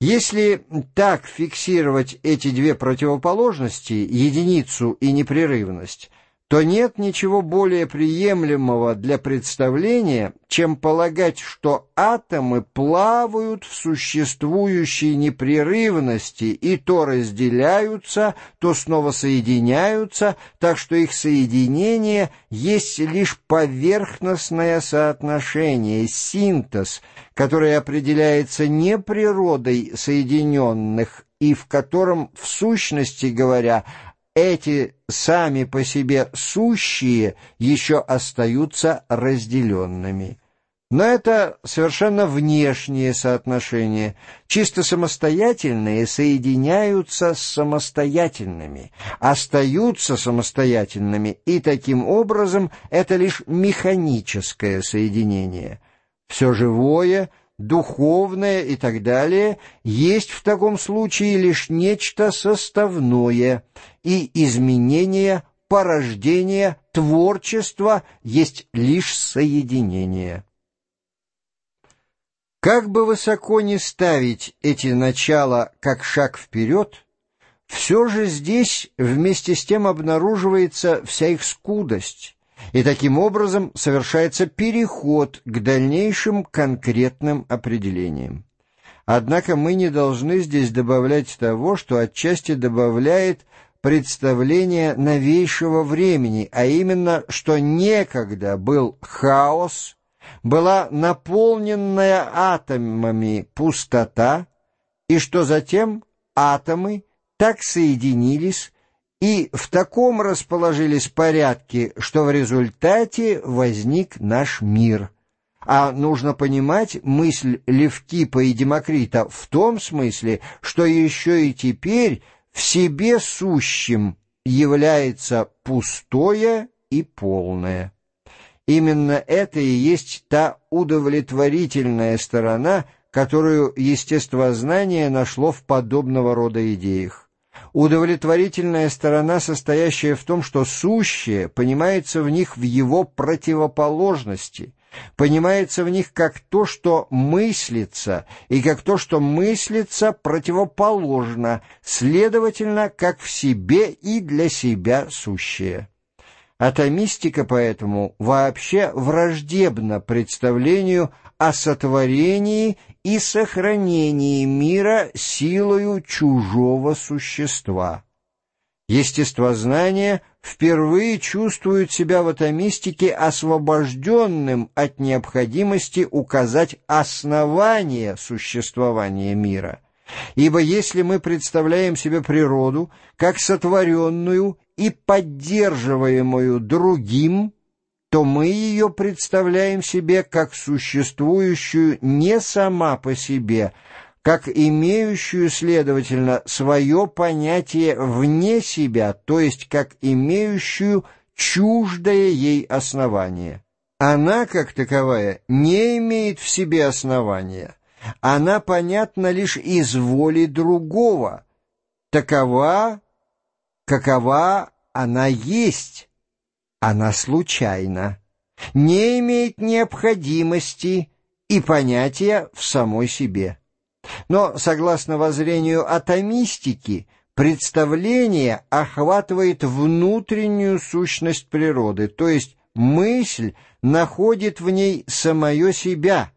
Если так фиксировать эти две противоположности, единицу и непрерывность, то нет ничего более приемлемого для представления, чем полагать, что атомы плавают в существующей непрерывности и то разделяются, то снова соединяются, так что их соединение есть лишь поверхностное соотношение, синтез, который определяется не природой соединенных и в котором, в сущности говоря, эти сами по себе сущие еще остаются разделенными. Но это совершенно внешнее соотношение. Чисто самостоятельные соединяются с самостоятельными, остаются самостоятельными, и таким образом это лишь механическое соединение. Все живое — духовное и так далее, есть в таком случае лишь нечто составное, и изменение, порождение, творчество есть лишь соединение. Как бы высоко ни ставить эти начала как шаг вперед, все же здесь вместе с тем обнаруживается вся их скудость, и таким образом совершается переход к дальнейшим конкретным определениям. Однако мы не должны здесь добавлять того, что отчасти добавляет представление новейшего времени, а именно, что некогда был хаос, была наполненная атомами пустота, и что затем атомы так соединились, и в таком расположились порядки, что в результате возник наш мир. А нужно понимать мысль Левкипа и Демокрита в том смысле, что еще и теперь в себе сущим является пустое и полное. Именно это и есть та удовлетворительная сторона, которую естествознание нашло в подобного рода идеях. Удовлетворительная сторона, состоящая в том, что сущее понимается в них в его противоположности, понимается в них как то, что мыслится, и как то, что мыслится противоположно, следовательно, как в себе и для себя сущее. Атомистика поэтому вообще враждебна представлению о сотворении и сохранении мира силою чужого существа. Естествознание впервые чувствует себя в атомистике освобожденным от необходимости указать основание существования мира. Ибо если мы представляем себе природу как сотворенную и поддерживаемую другим, то мы ее представляем себе как существующую не сама по себе, как имеющую, следовательно, свое понятие вне себя, то есть как имеющую чуждое ей основание. Она, как таковая, не имеет в себе основания. Она понятна лишь из воли другого. Такова, какова она есть, она случайна, не имеет необходимости и понятия в самой себе. Но, согласно воззрению атомистики, представление охватывает внутреннюю сущность природы, то есть мысль находит в ней самое себя,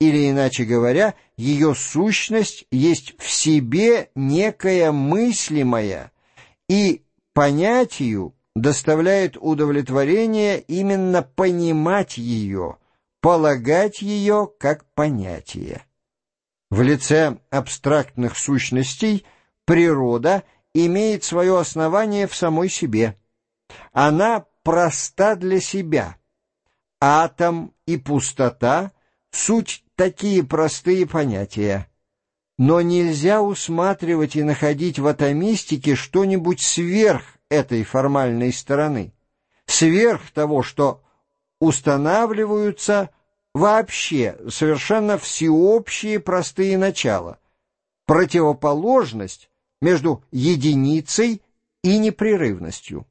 или, иначе говоря, ее сущность есть в себе некая мыслимая, и понятию доставляет удовлетворение именно понимать ее, полагать ее как понятие. В лице абстрактных сущностей природа имеет свое основание в самой себе. Она проста для себя. Атом и пустота — суть такие простые понятия. Но нельзя усматривать и находить в атомистике что-нибудь сверх этой формальной стороны, сверх того, что устанавливаются вообще совершенно всеобщие простые начала, противоположность между единицей и непрерывностью.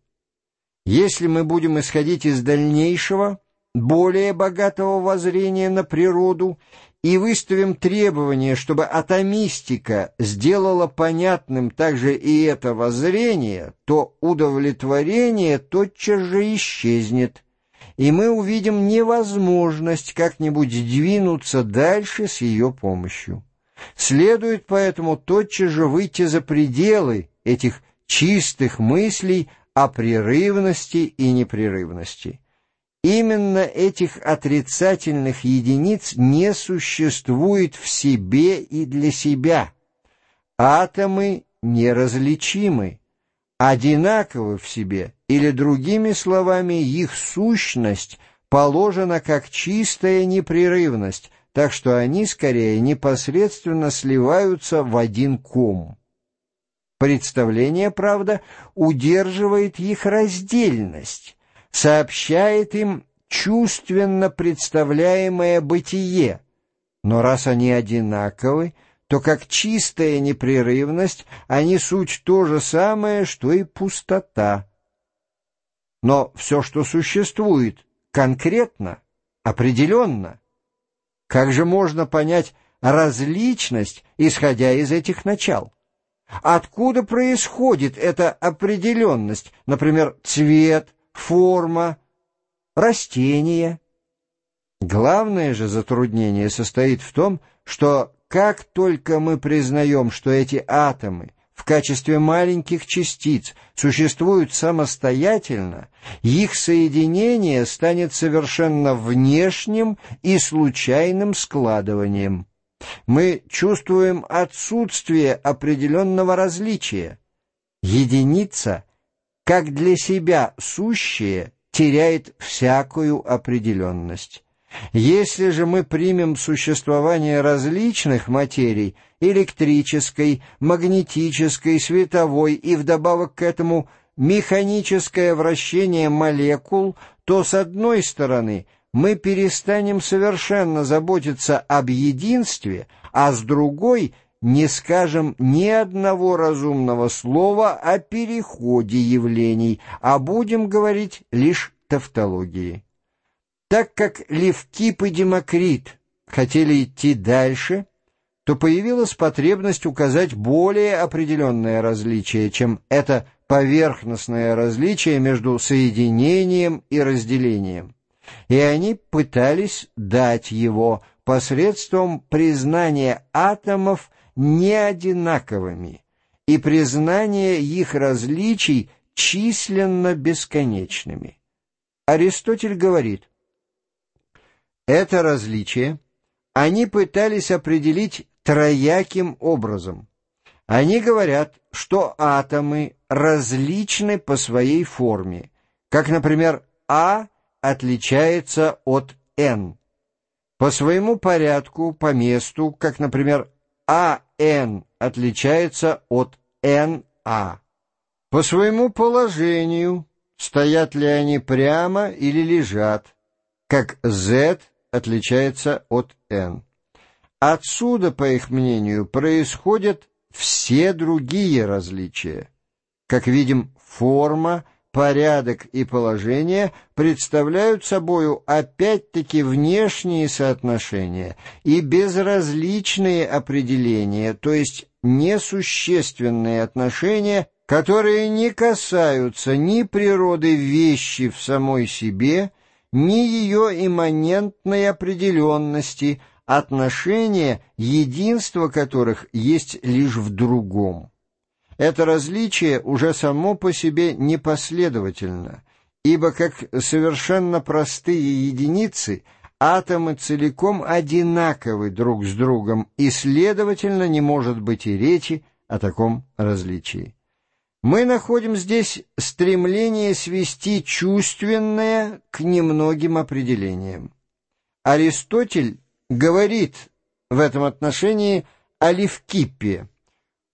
Если мы будем исходить из дальнейшего, более богатого воззрения на природу и выставим требование, чтобы атомистика сделала понятным также и это воззрение, то удовлетворение тотчас же исчезнет, и мы увидим невозможность как-нибудь двинуться дальше с ее помощью. Следует поэтому тотчас же выйти за пределы этих чистых мыслей о прерывности и непрерывности. Именно этих отрицательных единиц не существует в себе и для себя. Атомы неразличимы, одинаковы в себе, или другими словами, их сущность положена как чистая непрерывность, так что они скорее непосредственно сливаются в один ком. Представление, правда, удерживает их раздельность, сообщает им чувственно представляемое бытие, но раз они одинаковы, то как чистая непрерывность они суть то же самое, что и пустота. Но все, что существует, конкретно, определенно. Как же можно понять различность, исходя из этих начал? Откуда происходит эта определенность, например, цвет, форма, растения. Главное же затруднение состоит в том, что как только мы признаем, что эти атомы в качестве маленьких частиц существуют самостоятельно, их соединение станет совершенно внешним и случайным складыванием. Мы чувствуем отсутствие определенного различия. Единица — как для себя сущее теряет всякую определенность. Если же мы примем существование различных материй, электрической, магнетической, световой и вдобавок к этому механическое вращение молекул, то с одной стороны мы перестанем совершенно заботиться об единстве, а с другой не скажем ни одного разумного слова о переходе явлений, а будем говорить лишь тавтологии. Так как Левкип и Демокрит хотели идти дальше, то появилась потребность указать более определенное различие, чем это поверхностное различие между соединением и разделением. И они пытались дать его посредством признания атомов неодинаковыми, и признание их различий численно бесконечными. Аристотель говорит, это различие они пытались определить трояким образом. Они говорят, что атомы различны по своей форме, как, например, А отличается от N, по своему порядку, по месту, как, например, АН отличается от НА. По своему положению, стоят ли они прямо или лежат, как Z отличается от N. Отсюда, по их мнению, происходят все другие различия. Как видим, форма порядок и положение представляют собою опять-таки внешние соотношения и безразличные определения, то есть несущественные отношения, которые не касаются ни природы вещи в самой себе, ни ее имманентной определенности, отношения, единство которых есть лишь в другом. Это различие уже само по себе непоследовательно, ибо как совершенно простые единицы атомы целиком одинаковы друг с другом, и, следовательно, не может быть и речи о таком различии. Мы находим здесь стремление свести чувственное к немногим определениям. Аристотель говорит в этом отношении о Левкиппе,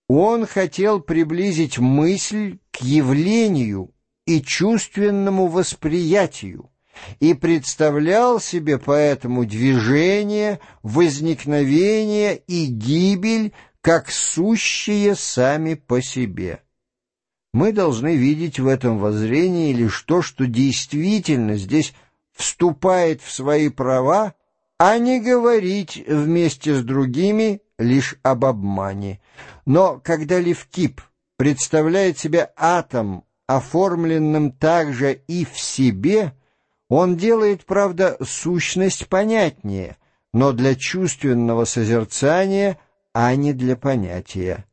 он хотел приблизить мысль к явлению и чувственному восприятию и представлял себе поэтому движение, возникновение и гибель как сущие сами по себе. Мы должны видеть в этом воззрении лишь то, что действительно здесь вступает в свои права а не говорить вместе с другими лишь об обмане. Но когда Левкип представляет себе атом, оформленным также и в себе, он делает, правда, сущность понятнее, но для чувственного созерцания, а не для понятия.